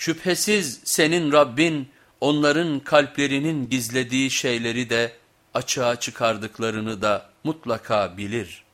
Şüphesiz senin Rabbin onların kalplerinin gizlediği şeyleri de açığa çıkardıklarını da mutlaka bilir.''